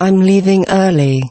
I'm leaving early.